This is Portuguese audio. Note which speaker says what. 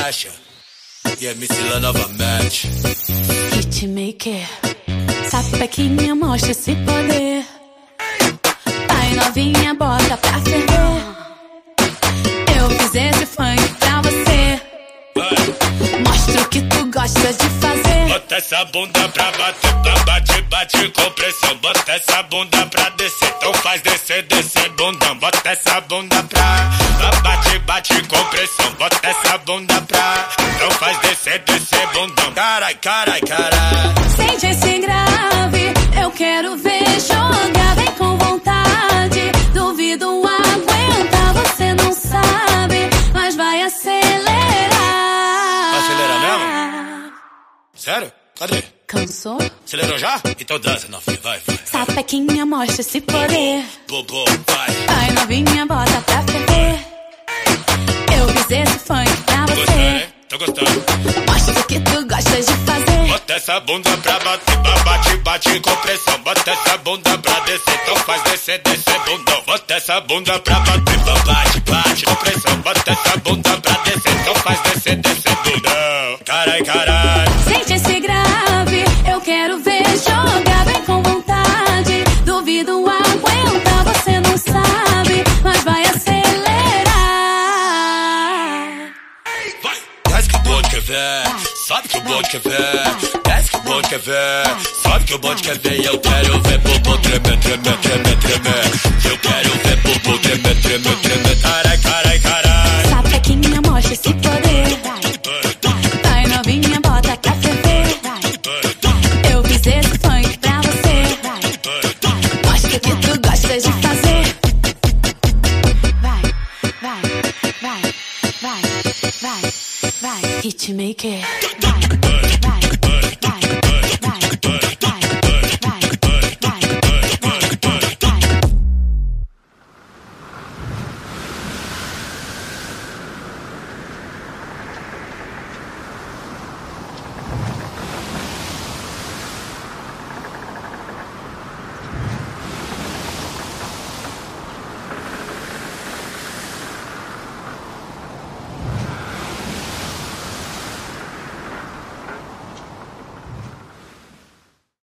Speaker 1: Sasha e MC Lá novamente.
Speaker 2: Hitmaker, sapequinha mostra esse poder. Pai novinha, bota pra ferver. Eu fiz esse funk pra você. Mostra o que tu gosta de fazer.
Speaker 1: Bota essa bunda pra bater, pra bate, bate com pressão. Bota essa bunda pra descer, então Bota essa bunda pra, então faz descer, descer bundão. Carai, carai, carai.
Speaker 2: Sente esse grave, eu quero ver jogar. Vem com vontade, duvido aguentar. Você não sabe, mas vai acelerar.
Speaker 1: Vai acelerar mesmo? Sério? Cadê?
Speaker 2: Cansou?
Speaker 1: Acelerou já? Então dança, novinha, vai, vai.
Speaker 2: Sapequinha mostra esse poder.
Speaker 1: Bobo, vai.
Speaker 2: Vai novinha,
Speaker 1: Tô gostando.
Speaker 2: Mostra o que tu gosta de fazer.
Speaker 1: Bota essa bunda pra bater, bate, bate com pressão. Bota essa bunda pra descer, então faz descer, descer bundão. Bota essa bunda pra bater, bate, bate com pressão. Bota essa bunda pra descer, então faz descer, descer bundão. Carai, carai.
Speaker 2: Sente esse grave, eu quero ver jogar. Vem com vontade, duvido
Speaker 1: ver, sobe que o bonde quer ver. Desce que o bonde quer ver, sobe que o bonde quer ver. Eu quero ver bobo tremer, tremer, tremer, tremer. Eu quero ver bobo tremer, tremer, tremer. Carai, carai, carai.
Speaker 2: Sapequinha mostra esse poder. Vai novinha, bota pra ferver. Eu fiz esse funk pra você. Mostra que tu gosta de fazer. Vai, vai, vai, vai, vai. Hitmaker. Vai,